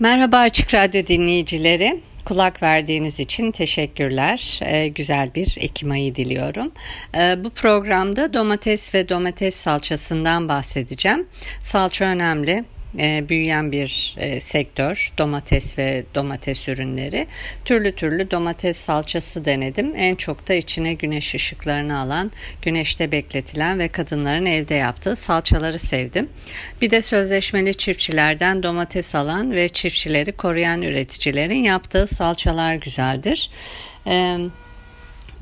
Merhaba Açık Radyo dinleyicileri. Kulak verdiğiniz için teşekkürler. Ee, güzel bir Ekim ayı diliyorum. Ee, bu programda domates ve domates salçasından bahsedeceğim. Salça önemli e, büyüyen bir e, sektör domates ve domates ürünleri. Türlü türlü domates salçası denedim. En çok da içine güneş ışıklarını alan güneşte bekletilen ve kadınların evde yaptığı salçaları sevdim. Bir de sözleşmeli çiftçilerden domates alan ve çiftçileri koruyan üreticilerin yaptığı salçalar güzeldir. Evet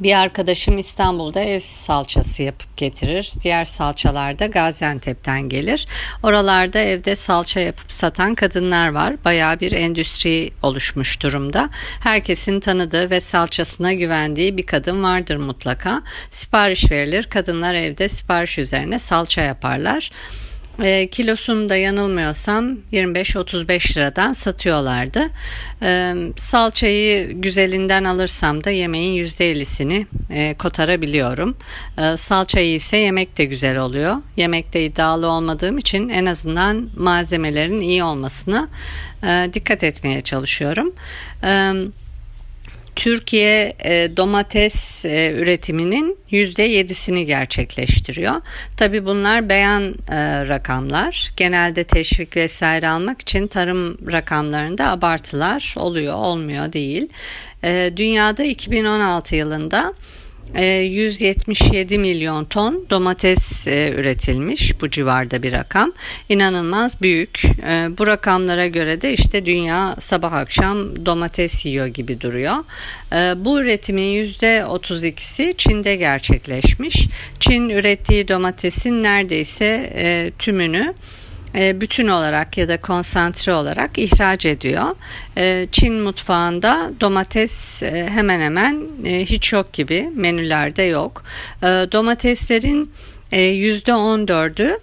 bir arkadaşım İstanbul'da ev salçası yapıp getirir. Diğer salçalar da Gaziantep'ten gelir. Oralarda evde salça yapıp satan kadınlar var. Baya bir endüstri oluşmuş durumda. Herkesin tanıdığı ve salçasına güvendiği bir kadın vardır mutlaka. Sipariş verilir. Kadınlar evde sipariş üzerine salça yaparlar. E, kilosunu yanılmıyorsam 25-35 liradan satıyorlardı. E, salçayı güzelinden alırsam da yemeğin %50'sini e, kotarabiliyorum. E, salçayı ise yemek de güzel oluyor. Yemekte iddialı olmadığım için en azından malzemelerin iyi olmasına e, dikkat etmeye çalışıyorum. Evet. Türkiye e, domates e, üretiminin %7'sini gerçekleştiriyor. Tabi bunlar beyan e, rakamlar. Genelde teşvik vesaire almak için tarım rakamlarında abartılar oluyor olmuyor değil. Dünyada 2016 yılında 177 ee, milyon ton domates e, üretilmiş. Bu civarda bir rakam. İnanılmaz büyük. Ee, bu rakamlara göre de işte dünya sabah akşam domates yiyor gibi duruyor. Ee, bu üretimin %32'si Çin'de gerçekleşmiş. Çin ürettiği domatesin neredeyse e, tümünü bütün olarak ya da konsantre olarak ihraç ediyor. E, Çin mutfağında domates e, hemen hemen hiç yok gibi menülerde yok. Domateslerin %14'ü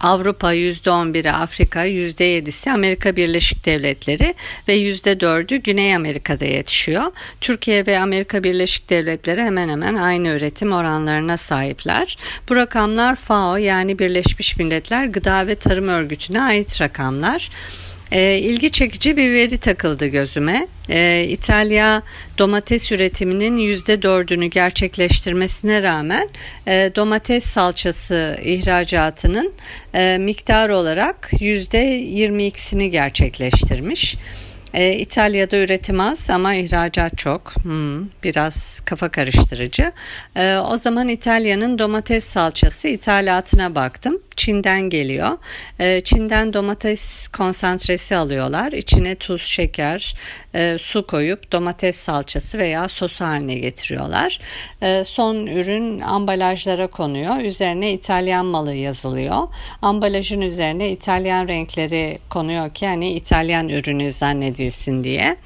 Avrupa %11'i, Afrika %7'si Amerika Birleşik Devletleri ve %4'ü Güney Amerika'da yetişiyor. Türkiye ve Amerika Birleşik Devletleri hemen hemen aynı üretim oranlarına sahipler. Bu rakamlar FAO yani Birleşmiş Milletler Gıda ve Tarım Örgütü'ne ait rakamlar. E, ilgi çekici bir veri takıldı gözüme. E, İtalya domates üretiminin yüzde dördünü gerçekleştirmesine rağmen e, domates salçası ihracatının e, miktar olarak yüzde yirmi ikisini gerçekleştirmiş. E, İtalya'da üretim az ama ihracat çok. Hmm, biraz kafa karıştırıcı. E, o zaman İtalya'nın domates salçası ithalatına baktım. Çin'den geliyor. E, Çin'den domates konsantresi alıyorlar. İçine tuz, şeker, e, su koyup domates salçası veya sos haline getiriyorlar. E, son ürün ambalajlara konuyor. Üzerine İtalyan malı yazılıyor. Ambalajın üzerine İtalyan renkleri konuyor ki hani İtalyan ürünü zannedilsin diye.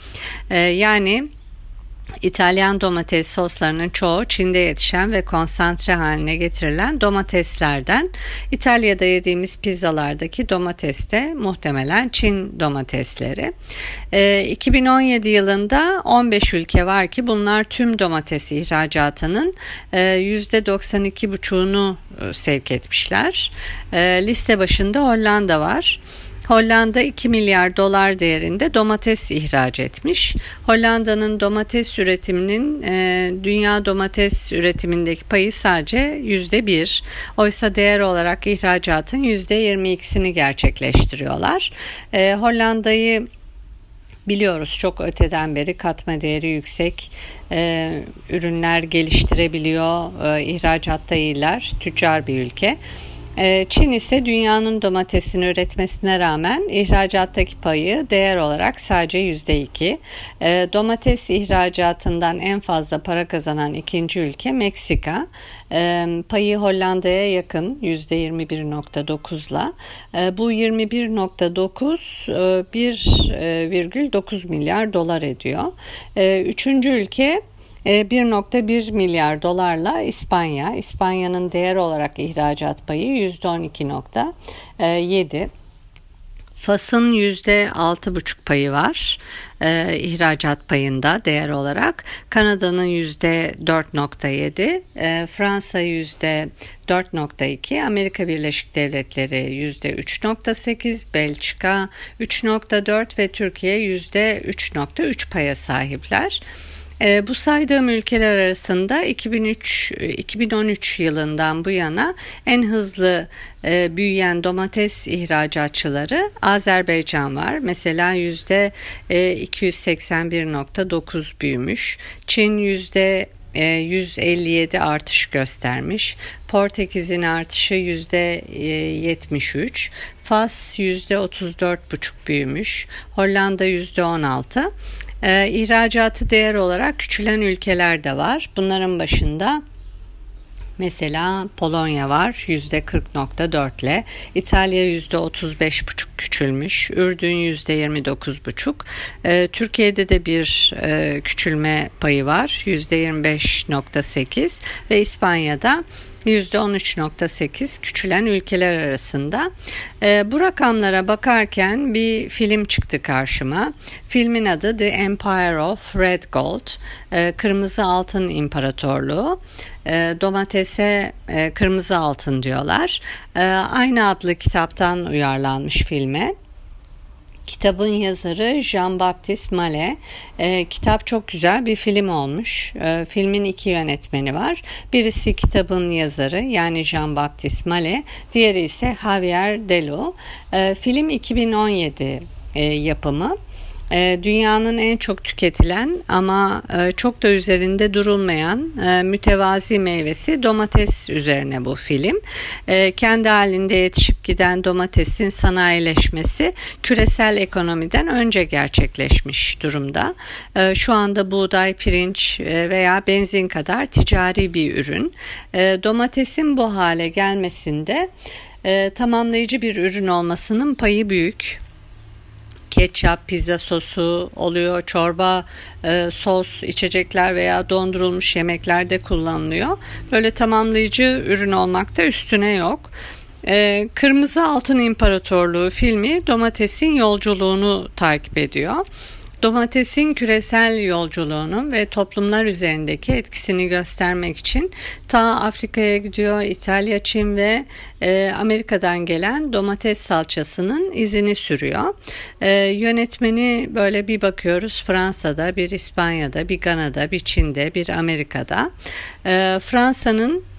E, yani İtalyan domates soslarının çoğu Çin'de yetişen ve konsantre haline getirilen domateslerden. İtalya'da yediğimiz pizzalardaki domates de muhtemelen Çin domatesleri. E, 2017 yılında 15 ülke var ki bunlar tüm domates ihracatının e, %92,5'unu e, sevk etmişler. E, liste başında Hollanda var. Hollanda 2 milyar dolar değerinde domates ihraç etmiş. Hollanda'nın domates üretiminin e, dünya domates üretimindeki payı sadece yüzde bir. Oysa değer olarak ihracatın yüzde yirmi ikisini gerçekleştiriyorlar. E, Hollanda'yı biliyoruz çok öteden beri katma değeri yüksek e, ürünler geliştirebiliyor, e, ihracatta iyiler, tüccar bir ülke. Ee, Çin ise dünyanın domatesini üretmesine rağmen ihracattaki payı değer olarak sadece %2. Ee, domates ihracatından en fazla para kazanan ikinci ülke Meksika. Ee, payı Hollanda'ya yakın %21.9'la. Bu 21.9 1,9 e, milyar dolar ediyor. Üçüncü ülke 1.1 e, milyar dolarla İspanya. İspanya'nın değer olarak ihracat payı %12.7. Fas'ın %6,5 payı var e, ihracat payında değer olarak. Kanada'nın %4,7, e, Fransa %4,2, Amerika Birleşik Devletleri %3,8, Belçika 3,4 ve Türkiye %3,3 paya sahipler. E, bu saydığım ülkeler arasında 2003 2013 yılından bu yana en hızlı e, büyüyen domates ihracatçıları Azerbaycan var. Mesela yüzde 281.9 e, büyümüş. Çin yüzde 157 e, artış göstermiş. Portekiz'in artışı %73. Fas %34,5 büyümüş. Hollanda %16. Ee, ihracatı değer olarak küçülen ülkeler de var. Bunların başında Mesela Polonya var %40.4 ile, İtalya %35.5 küçülmüş, Ürdün %29.5. Ee, Türkiye'de de bir e, küçülme payı var %25.8 ve İspanya'da %13.8 küçülen ülkeler arasında. E, bu rakamlara bakarken bir film çıktı karşıma. Filmin adı The Empire of Red Gold, e, Kırmızı Altın İmparatorluğu. E, domatese e, kırmızı altın diyorlar. E, aynı adlı kitaptan uyarlanmış filme. Kitabın yazarı Jean-Baptiste Mallet. E, kitap çok güzel bir film olmuş. E, filmin iki yönetmeni var. Birisi kitabın yazarı yani Jean-Baptiste Mallet. Diğeri ise Javier Delo. E, film 2017 e, yapımı. Ee, dünyanın en çok tüketilen ama e, çok da üzerinde durulmayan e, mütevazi meyvesi domates üzerine bu film. E, kendi halinde yetişip giden domatesin sanayileşmesi küresel ekonomiden önce gerçekleşmiş durumda. Şu anda buğday, pirinç veya benzin kadar ticari bir ürün. Domatesin bu hale gelmesinde tamamlayıcı bir ürün olmasının payı büyük ketçap, pizza sosu oluyor, çorba, e, sos, içecekler veya dondurulmuş yemeklerde kullanılıyor. Böyle tamamlayıcı ürün olmakta üstüne yok. E, Kırmızı Altın İmparatorluğu filmi domatesin yolculuğunu takip ediyor domatesin küresel yolculuğunun ve toplumlar üzerindeki etkisini göstermek için ta Afrika'ya gidiyor, İtalya, Çin ve e, Amerika'dan gelen domates salçasının izini sürüyor. E, yönetmeni böyle bir bakıyoruz Fransa'da, bir İspanya'da, bir Gana'da, bir Çin'de, bir Amerika'da. E, Fransa'nın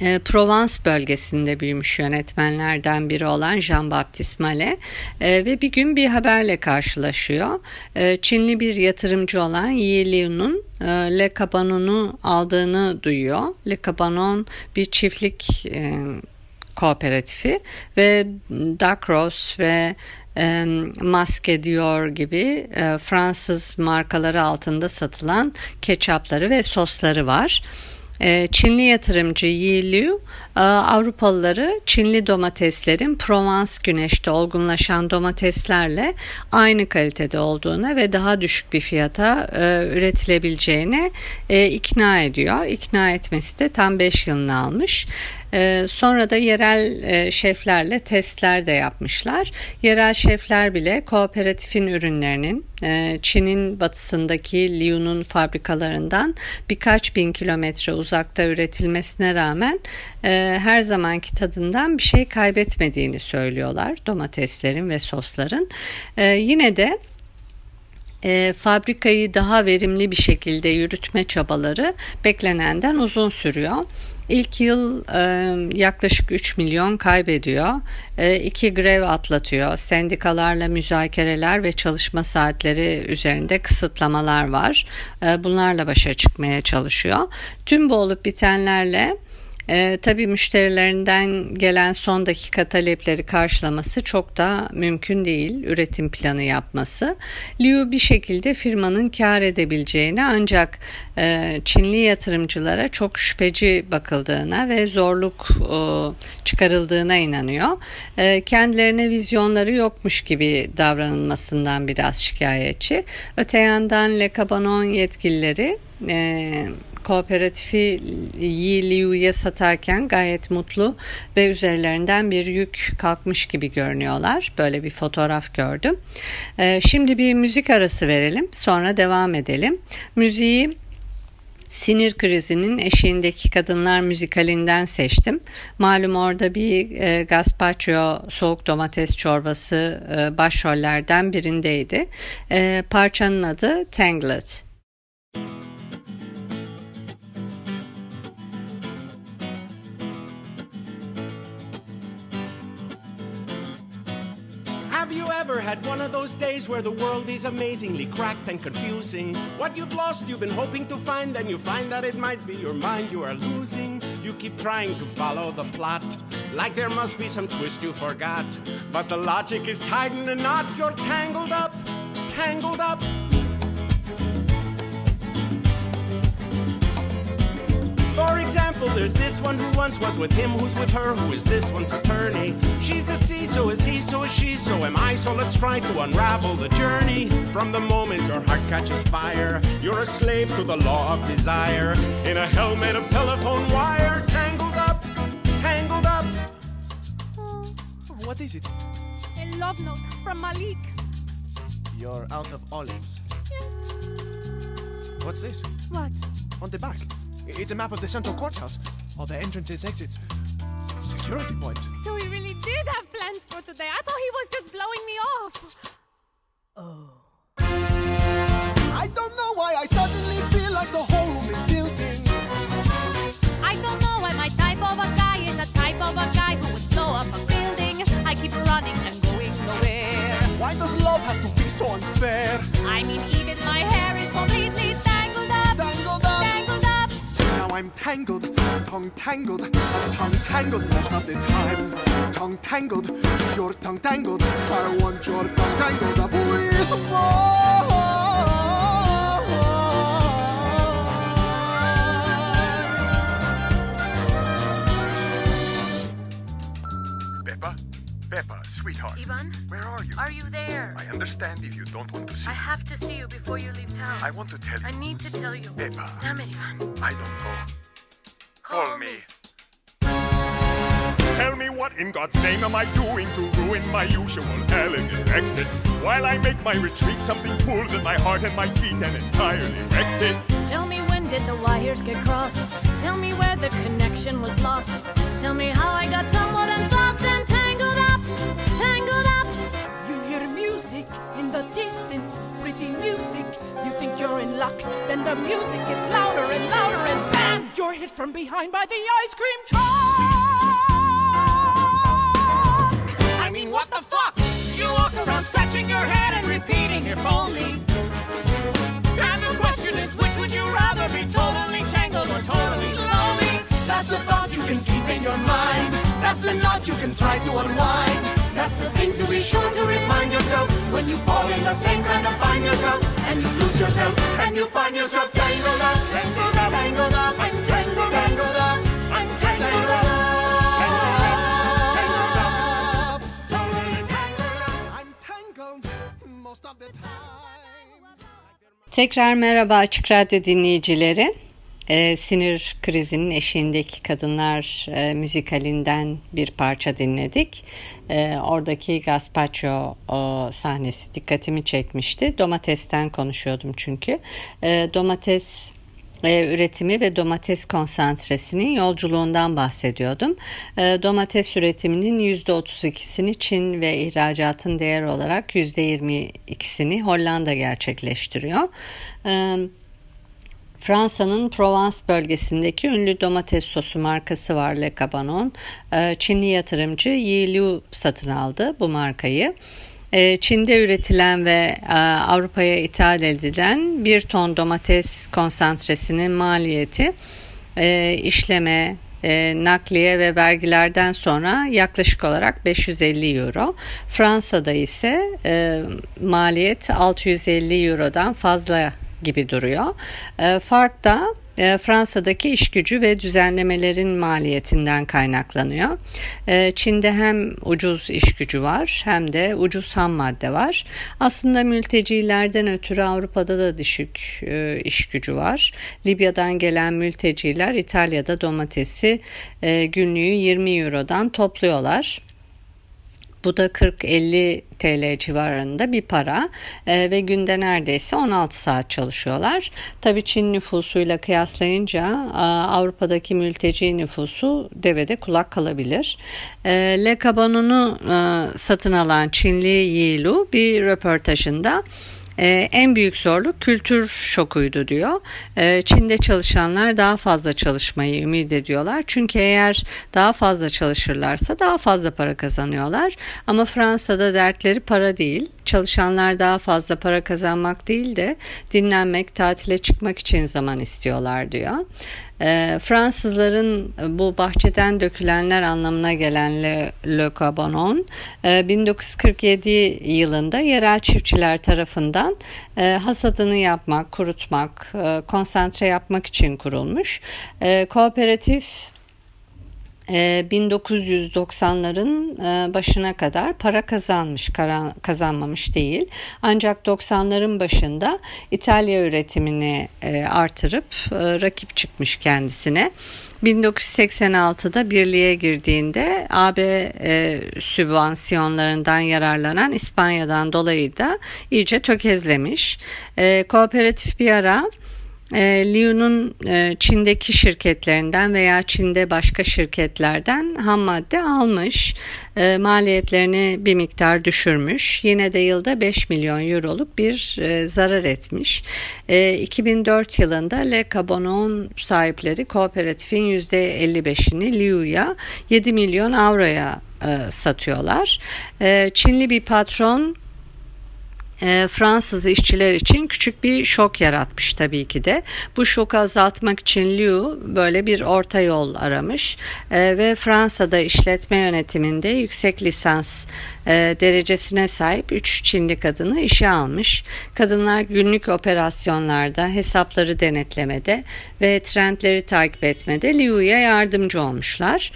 e, Provence bölgesinde büyümüş yönetmenlerden biri olan Jean-Baptiste Mallet e, ve bir gün bir haberle karşılaşıyor. E, Çinli bir yatırımcı olan Yi Liu'nun e, Le Cabanon'u aldığını duyuyor. Le Cabanon bir çiftlik e, kooperatifi ve Dacros ve e, Maske Dior gibi e, Fransız markaları altında satılan ketçapları ve sosları var. Ee, Çinli yatırımcı Yi Liu e, Avrupalıları Çinli domateslerin Provence güneşte olgunlaşan domateslerle aynı kalitede olduğuna ve daha düşük bir fiyata e, üretilebileceğine e, ikna ediyor. İkna etmesi de tam 5 yılını almış. Ee, sonra da yerel e, şeflerle testler de yapmışlar. Yerel şefler bile kooperatifin ürünlerinin e, Çin'in batısındaki Liu'nun fabrikalarından birkaç bin kilometre uzakta üretilmesine rağmen e, her zamanki tadından bir şey kaybetmediğini söylüyorlar domateslerin ve sosların. Yine de e, fabrikayı daha verimli bir şekilde yürütme çabaları beklenenden uzun sürüyor. İlk yıl e, yaklaşık 3 milyon kaybediyor. E, iki grev atlatıyor. Sendikalarla müzakereler ve çalışma saatleri üzerinde kısıtlamalar var. E, bunlarla başa çıkmaya çalışıyor. Tüm bu olup bitenlerle E, tabii müşterilerinden gelen son dakika talepleri karşılaması çok da mümkün değil. Üretim planı yapması. Liu bir şekilde firmanın kar edebileceğini ancak e, Çinli yatırımcılara çok şüpheci bakıldığına ve zorluk e, çıkarıldığına inanıyor. E, kendilerine vizyonları yokmuş gibi davranılmasından biraz şikayetçi. Öte yandan Le Cabanon yetkilileri e, kooperatifi Yi satarken gayet mutlu ve üzerlerinden bir yük kalkmış gibi görünüyorlar. Böyle bir fotoğraf gördüm. Ee, şimdi bir müzik arası verelim sonra devam edelim. Müziği Sinir krizinin eşiğindeki kadınlar müzikalinden seçtim. Malum orada bir e, gazpacho soğuk domates çorbası e, başrollerden birindeydi. E, parçanın adı Tangled. Ever had one of those days where the world is amazingly cracked and confusing? What you've lost, you've been hoping to find, then you find that it might be your mind you are losing. You keep trying to follow the plot, like there must be some twist you forgot. But the logic is tied in a knot, you're tangled up, tangled up. Example, there's this one who once was with him, who's with her, who is this one's attorney. She's at sea, so is he, so is she, so am I, so let's try to unravel the journey. From the moment your heart catches fire, you're a slave to the law of desire. In a helmet of telephone wire, tangled up, tangled up. Oh, what is it? A love note from Malik. You're out of olives. Yes. What's this? What? On the back. It's a map of the central courthouse. All the entrances, exits. Security points. So he really did have plans for today. I thought he was just blowing me off. Oh. I don't know why I suddenly feel like the whole room is tilting. I don't know why my type of a guy is a type of a guy who would blow up a building. I keep running and going nowhere. Why does love have to be so unfair? I mean, even my hair is completely I'm tangled, tongue tangled, tongue tangled most of the time. Tongue tangled, your tongue tangled. I want your tongue tangled up with Peppa? Peppa, sweetheart. Ivan? Where are you? Are you there? I understand if you don't want to see I have to see you before you leave town. I want to tell you. I need to tell you. Peppa. Damn it, Ivan. I don't know. Call, me. Tell me what in God's name am I doing to ruin my usual elegant exit? While I make my retreat, something pulls at my heart and my feet and entirely wrecks it. Tell me when did the wires get crossed? Tell me where the connection was lost. Tell me how I got tumbled and tangled up. You hear music in the distance, pretty music. You think you're in luck, then the music gets louder and louder, and bam! You're hit from behind by the ice cream truck. I mean, what the fuck? You walk around scratching your head and repeating if only. And the question is, which would you rather be totally tangled or totally lonely? That's a thought you can keep in your mind. That's a knot you can try to unwind. That's a thing to be sure to remind yourself when you fall in the same kind of find yourself and you lose yourself and you find yourself tangled up, tangled up, tangled up, I'm tangled, tangled up, tangled up. Tekrar merhaba Açık Radyo dinleyicileri. Ee, sinir krizinin eşiğindeki kadınlar e, müzikalinden bir parça dinledik. Ee, oradaki gazpacho o, sahnesi dikkatimi çekmişti. Domatesten konuşuyordum çünkü. Ee, domates e, üretimi ve domates konsantresinin yolculuğundan bahsediyordum. E, domates üretiminin %32'sini Çin ve ihracatın değer olarak %22'sini Hollanda gerçekleştiriyor. E, Fransa'nın Provence bölgesindeki ünlü domates sosu markası var Le Cabanon. E, Çinli yatırımcı Yi Liu satın aldı bu markayı. E, Çin'de üretilen ve e, Avrupa'ya ithal edilen bir ton domates konsantresinin maliyeti e, işleme, e, nakliye ve vergilerden sonra yaklaşık olarak 550 euro. Fransa'da ise maliyet 650 eurodan fazla gibi duruyor. E, fark da e, Fransa'daki iş gücü ve düzenlemelerin maliyetinden kaynaklanıyor. E, Çin'de hem ucuz iş gücü var hem de ucuz ham madde var. Aslında mültecilerden ötürü Avrupa'da da düşük e, iş gücü var. Libya'dan gelen mülteciler İtalya'da domatesi günlüğü 20 Euro'dan topluyorlar. Bu da 40-50 TL civarında bir para e, ve günde neredeyse 16 saat çalışıyorlar. Tabii Çin nüfusuyla kıyaslayınca Avrupa'daki mülteci nüfusu devede kulak kalabilir. E, Le Cabanon'u e, satın alan Çinli Yi Lu bir röportajında ee, en büyük zorluk kültür şokuydu diyor. Ee, Çin'de çalışanlar daha fazla çalışmayı ümit ediyorlar. Çünkü eğer daha fazla çalışırlarsa daha fazla para kazanıyorlar. Ama Fransa'da dertleri para değil. Çalışanlar daha fazla para kazanmak değil de dinlenmek, tatile çıkmak için zaman istiyorlar diyor. E, Fransızların bu bahçeden dökülenler anlamına gelen Le, Le Cabanon e, 1947 yılında yerel çiftçiler tarafından e, hasadını yapmak, kurutmak, e, konsantre yapmak için kurulmuş. E, kooperatif 1990'ların ee, e, başına kadar para kazanmış, kazanmamış değil. Ancak 90'ların başında İtalya üretimini e, artırıp e, rakip çıkmış kendisine. 1986'da birliğe girdiğinde AB e, sübvansiyonlarından yararlanan İspanya'dan dolayı da iyice tökezlemiş. Kooperatif bir ara e, Liu'nun e, Çin'deki şirketlerinden veya Çin'de başka şirketlerden ham madde almış. E, maliyetlerini bir miktar düşürmüş. Yine de yılda 5 milyon euroluk bir e, zarar etmiş. E, 2004 yılında Le Cabonon sahipleri kooperatifin %55'ini Liu'ya 7 milyon avroya e, satıyorlar. Çinli bir patron e, Fransız işçiler için küçük bir şok yaratmış tabii ki de. Bu şoku azaltmak için Liu böyle bir orta yol aramış e, ve Fransa'da işletme yönetiminde yüksek lisans e, derecesine sahip 3 Çinli kadını işe almış. Kadınlar günlük operasyonlarda, hesapları denetlemede ve trendleri takip etmede Liu'ya yardımcı olmuşlar.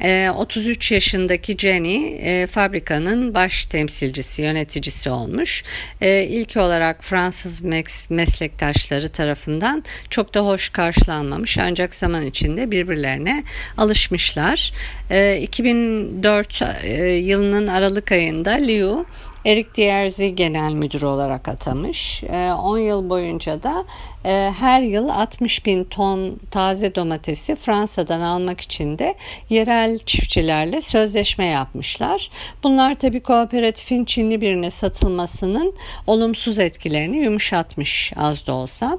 33 ee, yaşındaki Jenny e, fabrikanın baş temsilcisi, yöneticisi olmuş. E, ilk olarak Fransız meslektaşları tarafından çok da hoş karşılanmamış ancak zaman içinde birbirlerine alışmışlar. 2004 e, yılının Aralık ayında Liu Erik Dierzi genel müdür olarak atamış. 10 ee, yıl boyunca da e, her yıl 60 bin ton taze domatesi Fransa'dan almak için de yerel çiftçilerle sözleşme yapmışlar. Bunlar tabii kooperatifin Çinli birine satılmasının olumsuz etkilerini yumuşatmış az da olsa.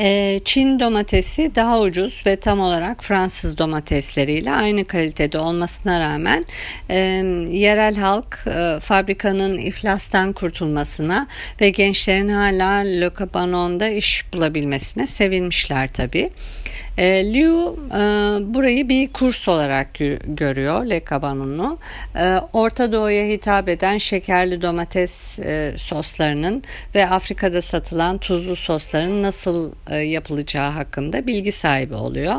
Ee, Çin domatesi daha ucuz ve tam olarak Fransız domatesleriyle aynı kalitede olmasına rağmen e, yerel halk e, fabrikanın iflastan kurtulmasına ve gençlerin hala Le Cabanon'da iş bulabilmesine sevinmişler tabii. E, Liu e, burayı bir kurs olarak görüyor Le Cabanon'u. E, Orta Doğu'ya hitap eden şekerli domates e, soslarının ve Afrika'da satılan tuzlu sosların nasıl e, yapılacağı hakkında bilgi sahibi oluyor.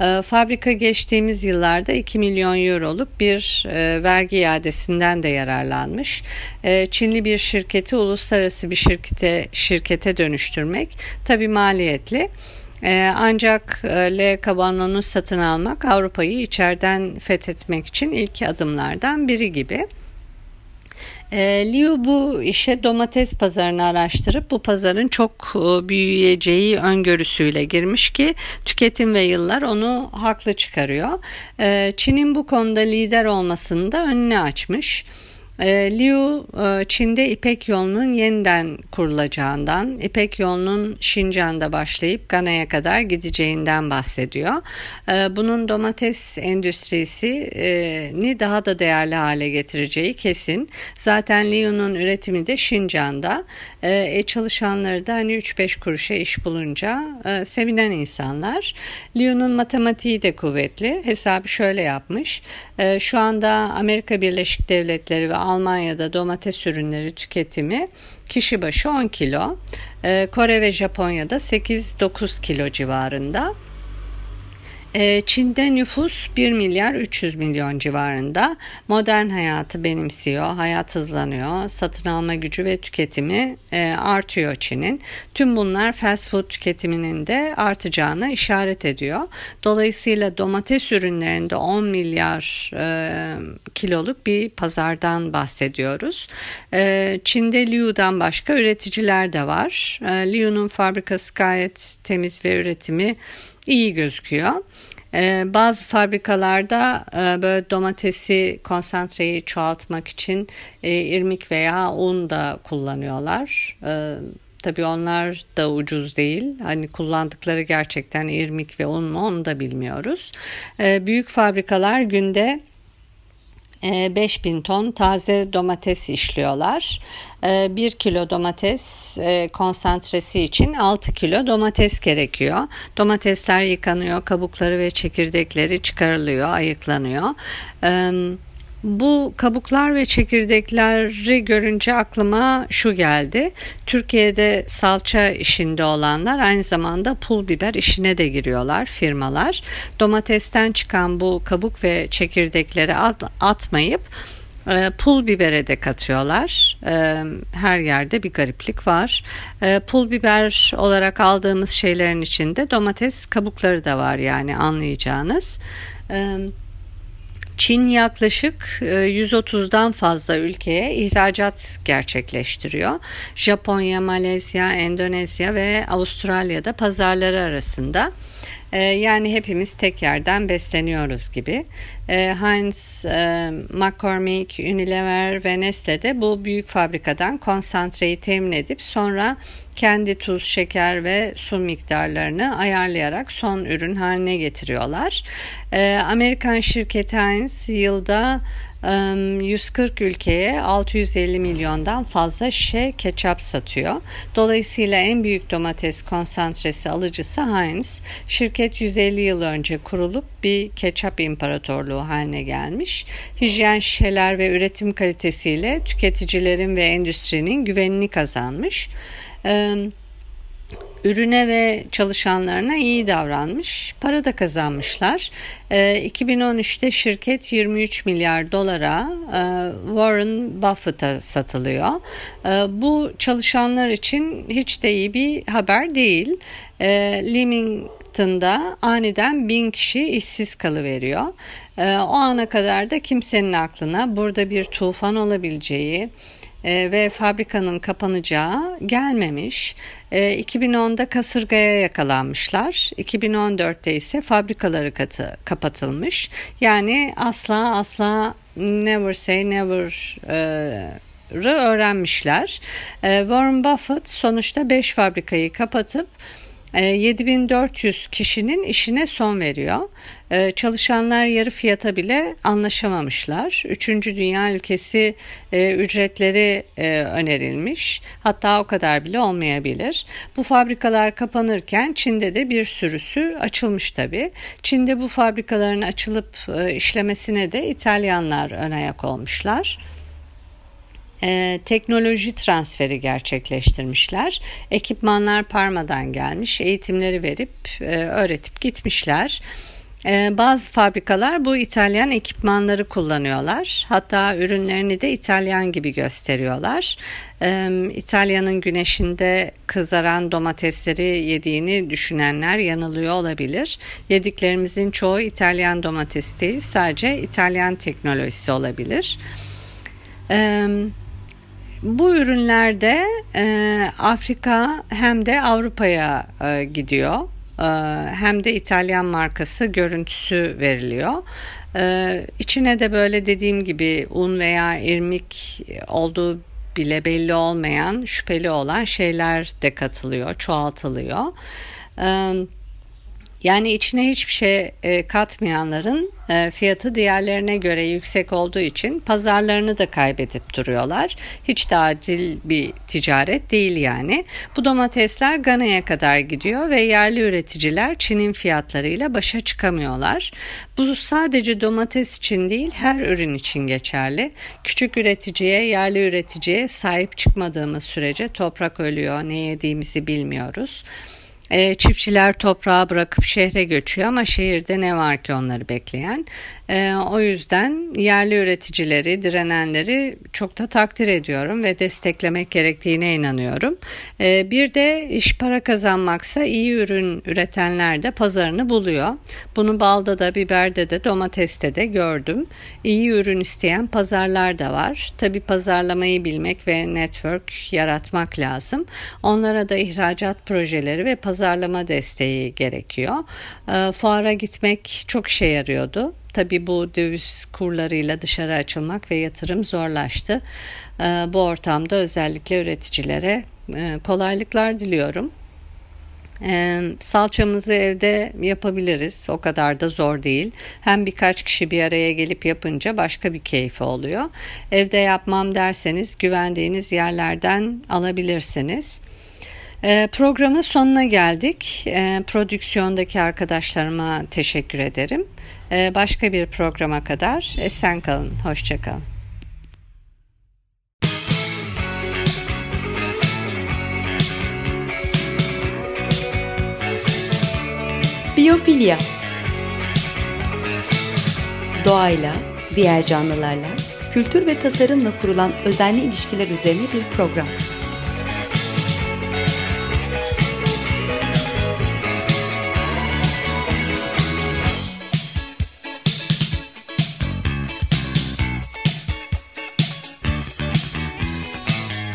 E, fabrika geçtiğimiz yıllarda 2 milyon euroluk bir e, vergi iadesinden de yararlanmış. E, Çinli bir şirketi uluslararası bir şirkete şirkete dönüştürmek tabii maliyetli. Ee, ancak e, Le Cabanon'u satın almak Avrupa'yı içeriden fethetmek için ilk adımlardan biri gibi. E, Liu bu işe domates pazarını araştırıp bu pazarın çok e, büyüyeceği öngörüsüyle girmiş ki tüketim ve yıllar onu haklı çıkarıyor. E, Çin'in bu konuda lider olmasını da önüne açmış. E, Liu e, Çin'de İpek yolunun yeniden kurulacağından, İpek yolunun Şincan'da başlayıp Gana'ya kadar gideceğinden bahsediyor. E, bunun domates endüstrisini daha da değerli hale getireceği kesin. Zaten Liu'nun üretimi de Şincan'da. E, çalışanları da hani 3-5 kuruşa iş bulunca e, sevinen insanlar. Liu'nun matematiği de kuvvetli. Hesabı şöyle yapmış. E, şu anda Amerika Birleşik Devletleri ve Almanya'da domates ürünleri tüketimi kişi başı 10 kilo. E, Kore ve Japonya'da 8-9 kilo civarında. Ee, Çin'de nüfus 1 milyar 300 milyon civarında. Modern hayatı benimsiyor, hayat hızlanıyor, satın alma gücü ve tüketimi e, artıyor Çin'in. Tüm bunlar fast food tüketiminin de artacağını işaret ediyor. Dolayısıyla domates ürünlerinde 10 milyar e, kiloluk bir pazardan bahsediyoruz. E, Çin'de Liu'dan başka üreticiler de var. Liu'nun fabrikası gayet temiz ve üretimi iyi gözüküyor. Ee, bazı fabrikalarda e, böyle domatesi konsantreyi çoğaltmak için e, irmik veya un da kullanıyorlar. E, tabii onlar da ucuz değil. Hani kullandıkları gerçekten irmik ve un mu onu da bilmiyoruz. E, büyük fabrikalar günde 5000 e, ton taze domates işliyorlar. 1 e, kilo domates e, konsantresi için 6 kilo domates gerekiyor. Domatesler yıkanıyor, kabukları ve çekirdekleri çıkarılıyor, ayıklanıyor. Bu kabuklar ve çekirdekleri görünce aklıma şu geldi. Türkiye'de salça işinde olanlar aynı zamanda pul biber işine de giriyorlar firmalar. Domatesten çıkan bu kabuk ve çekirdekleri at, atmayıp e, pul bibere de katıyorlar. E, her yerde bir gariplik var. E, pul biber olarak aldığımız şeylerin içinde domates kabukları da var yani anlayacağınız. Çin yaklaşık 130'dan e, fazla ülkeye ihracat gerçekleştiriyor. Japonya, Malezya, Endonezya ve Avustralya'da pazarları arasında. E, yani hepimiz tek yerden besleniyoruz gibi. E, Heinz, McCormick, Unilever ve Nestle de bu büyük fabrikadan konsantreyi temin edip sonra kendi tuz, şeker ve su miktarlarını ayarlayarak son ürün haline getiriyorlar. Ee, Amerikan şirketi Heinz yılda 140 ülkeye 650 milyondan fazla şişe ketçap satıyor. Dolayısıyla en büyük domates konsantresi alıcısı Heinz. Şirket 150 yıl önce kurulup bir ketçap imparatorluğu haline gelmiş. Hijyen şişeler ve üretim kalitesiyle tüketicilerin ve endüstrinin güvenini kazanmış ürüne ve çalışanlarına iyi davranmış. Para da kazanmışlar. 2013'te şirket 23 milyar dolara Warren Buffett'a satılıyor. Bu çalışanlar için hiç de iyi bir haber değil. Leamington'da aniden bin kişi işsiz kalıveriyor. O ana kadar da kimsenin aklına burada bir tufan olabileceği, e, ve fabrikanın kapanacağı gelmemiş. E, 2010'da kasırgaya yakalanmışlar. 2014'te ise fabrikaları katı, kapatılmış. Yani asla asla never say never e, öğrenmişler. E, Warren Buffett sonuçta 5 fabrikayı kapatıp 7400 e, kişinin işine son veriyor. E, çalışanlar yarı fiyata bile anlaşamamışlar. Üçüncü dünya ülkesi e, ücretleri önerilmiş. Hatta o kadar bile olmayabilir. Bu fabrikalar kapanırken Çin'de de bir sürüsü açılmış tabii. Çin'de bu fabrikaların açılıp işlemesine de İtalyanlar ön ayak olmuşlar e, teknoloji transferi gerçekleştirmişler. Ekipmanlar Parma'dan gelmiş, eğitimleri verip e, öğretip gitmişler. E, bazı fabrikalar bu İtalyan ekipmanları kullanıyorlar. Hatta ürünlerini de İtalyan gibi gösteriyorlar. E, İtalya'nın güneşinde kızaran domatesleri yediğini düşünenler yanılıyor olabilir. Yediklerimizin çoğu İtalyan domatesi değil, sadece İtalyan teknolojisi olabilir. Evet. Bu ürünlerde e, Afrika hem de Avrupa'ya e, gidiyor. e, hem de İtalyan markası görüntüsü veriliyor. E, içine de böyle dediğim gibi un veya irmik olduğu bile belli olmayan şüpheli olan şeyler de katılıyor, çoğaltılıyor. Evet yani içine hiçbir şey e, katmayanların e, fiyatı diğerlerine göre yüksek olduğu için pazarlarını da kaybedip duruyorlar. Hiç de acil bir ticaret değil yani. Bu domatesler Gana'ya kadar gidiyor ve yerli üreticiler Çin'in fiyatlarıyla başa çıkamıyorlar. Bu sadece domates için değil her ürün için geçerli. Küçük üreticiye, yerli üreticiye sahip çıkmadığımız sürece toprak ölüyor, ne yediğimizi bilmiyoruz. E, çiftçiler toprağı bırakıp şehre göçüyor ama şehirde ne var ki onları bekleyen? E, o yüzden yerli üreticileri, direnenleri çok da takdir ediyorum ve desteklemek gerektiğine inanıyorum. E, bir de iş para kazanmaksa iyi ürün üretenler de pazarını buluyor. Bunu balda da, biberde de, domateste de gördüm. İyi ürün isteyen pazarlar da var. Tabi pazarlamayı bilmek ve network yaratmak lazım. Onlara da ihracat projeleri ve pazarlama desteği gerekiyor. E, fuara gitmek çok işe yarıyordu. Tabii bu döviz kurlarıyla dışarı açılmak ve yatırım zorlaştı. Ee, bu ortamda özellikle üreticilere e, kolaylıklar diliyorum. Ee, salçamızı evde yapabiliriz. O kadar da zor değil. Hem birkaç kişi bir araya gelip yapınca başka bir keyfi oluyor. Evde yapmam derseniz güvendiğiniz yerlerden alabilirsiniz. Ee, programın sonuna geldik. Ee, prodüksiyondaki arkadaşlarıma teşekkür ederim. Ee, başka bir programa kadar esen kalın, hoşçakalın. Biyofilya Doğayla, diğer canlılarla, kültür ve tasarımla kurulan özenli ilişkiler üzerine bir program.